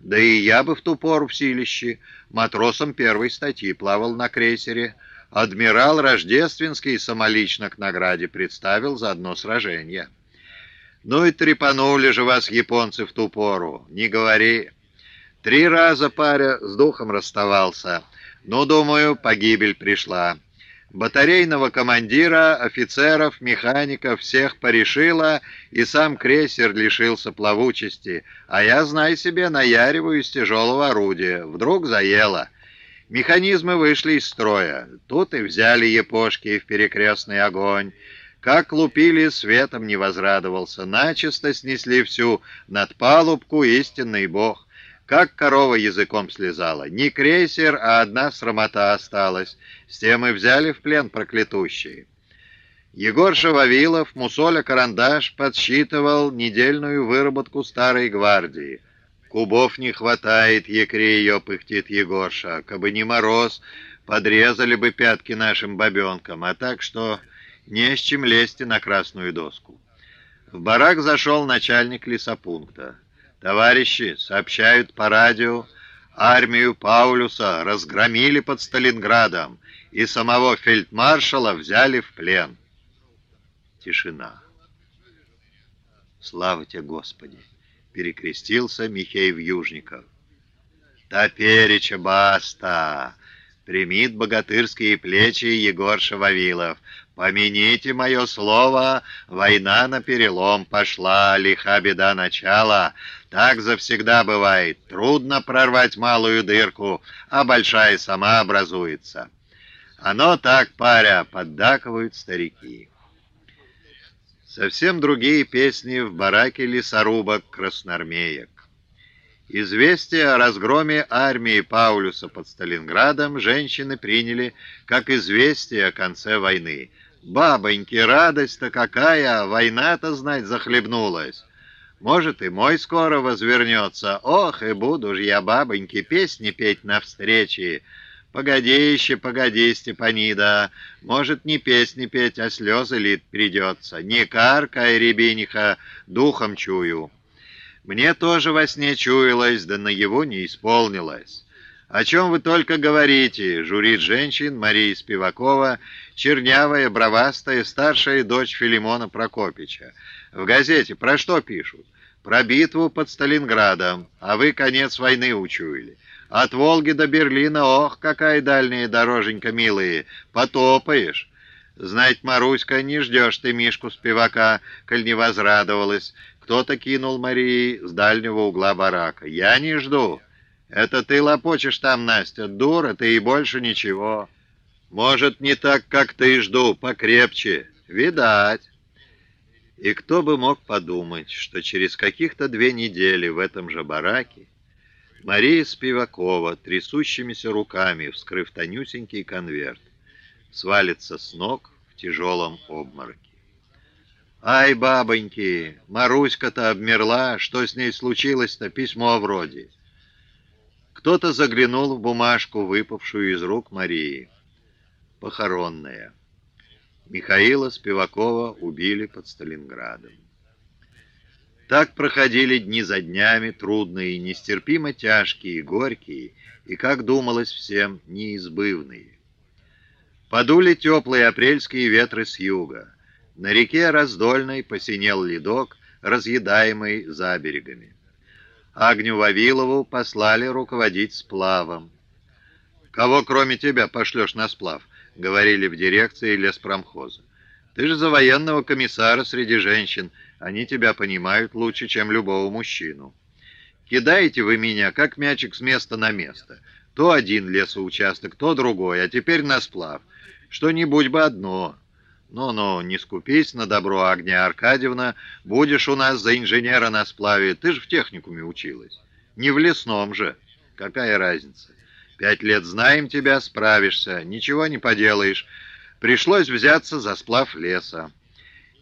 Да и я бы в ту пору в силище матросом первой статьи плавал на крейсере. Адмирал Рождественский самолично к награде представил за одно сражение. Ну и трепанули же вас японцы в ту пору, не говори. Три раза паря с духом расставался, но, думаю, погибель пришла. Батарейного командира, офицеров, механиков всех порешила, и сам крейсер лишился плавучести, а я, знай себе, наяриваю из тяжелого орудия. Вдруг заело. Механизмы вышли из строя. Тут и взяли епошки в перекрестный огонь. Как лупили, светом не возрадовался. Начисто снесли всю надпалубку истинный бог. Как корова языком слезала. Не крейсер, а одна срамота осталась. С тем и взяли в плен проклятущие. Егор Шававилов, мусоля карандаш, подсчитывал недельную выработку старой гвардии. Кубов не хватает, екре ее, пыхтит Егорша. Кабы не мороз, подрезали бы пятки нашим бабенкам, а так что не с чем лезть на красную доску. В барак зашел начальник лесопункта. Товарищи сообщают по радио, армию Паулюса разгромили под Сталинградом и самого фельдмаршала взяли в плен. Тишина. Слава тебе, Господи! Перекрестился Михей Вьюжников. Топереча баста! Примит богатырские плечи Егор Шававилов. Помяните мое слово, война на перелом пошла, лиха беда начала. Так завсегда бывает. Трудно прорвать малую дырку, а большая сама образуется. Оно так, паря, поддакивают старики. Совсем другие песни в бараке лесорубок-красноармеек. Известие о разгроме армии Паулюса под Сталинградом женщины приняли как известие о конце войны – Бабоньки, радость-то какая, война-то, знать, захлебнулась. Может, и мой скоро возвернется. Ох, и буду ж я, бабоньки, песни петь на встрече. Погоди еще, погоди, Степанида. Может, не песни петь, а слезы лить придется. Не каркай, рябиниха, духом чую. Мне тоже во сне чуялось, да на его не исполнилось. «О чем вы только говорите?» — журит женщин Мария Спивакова, чернявая, бровастая, старшая дочь Филимона Прокопича. «В газете про что пишут?» «Про битву под Сталинградом, а вы конец войны учуяли. От Волги до Берлина, ох, какая дальняя дороженька, милые, потопаешь». Знать, Маруська, не ждешь ты Мишку Спивака, коль не возрадовалась. Кто-то кинул Марии с дальнего угла барака. Я не жду. Это ты лопочешь там, Настя, дура ты и больше ничего. Может, не так, как ты жду, покрепче. Видать. И кто бы мог подумать, что через каких-то две недели в этом же бараке Мария Спивакова, трясущимися руками, вскрыв тонюсенький конверт, свалится с ног в тяжелом обмороке. «Ай, бабоньки, Маруська-то обмерла, что с ней случилось-то, письмо вроде». Кто-то заглянул в бумажку, выпавшую из рук Марии. Похоронная. Михаила Спивакова убили под Сталинградом. Так проходили дни за днями, трудные, нестерпимо тяжкие, горькие и, как думалось всем, неизбывные. Подули теплые апрельские ветры с юга. На реке Раздольной посинел ледок, разъедаемый за берегами. Агню Вавилову послали руководить сплавом. «Кого кроме тебя пошлешь на сплав?» — говорили в дирекции леспромхоза. «Ты же за военного комиссара среди женщин. Они тебя понимают лучше, чем любого мужчину. Кидаете вы меня, как мячик с места на место. То один лесоучасток, то другой, а теперь на сплав. Что-нибудь бы одно». «Ну-ну, не скупись на добро, Агния Аркадьевна, будешь у нас за инженера на сплаве, ты же в техникуме училась. Не в лесном же. Какая разница? Пять лет знаем тебя, справишься, ничего не поделаешь. Пришлось взяться за сплав леса.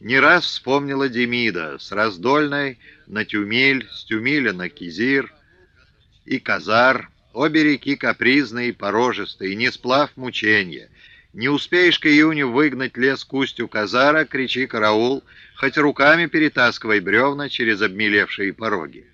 Не раз вспомнила Демида с раздольной на Тюмель, с Тюмеля на Кизир и Казар, обе реки капризные и порожистые, не сплав мучения». Не успеешь к июню выгнать лес кустью казара, кричи караул, хоть руками перетаскивай бревна через обмелевшие пороги.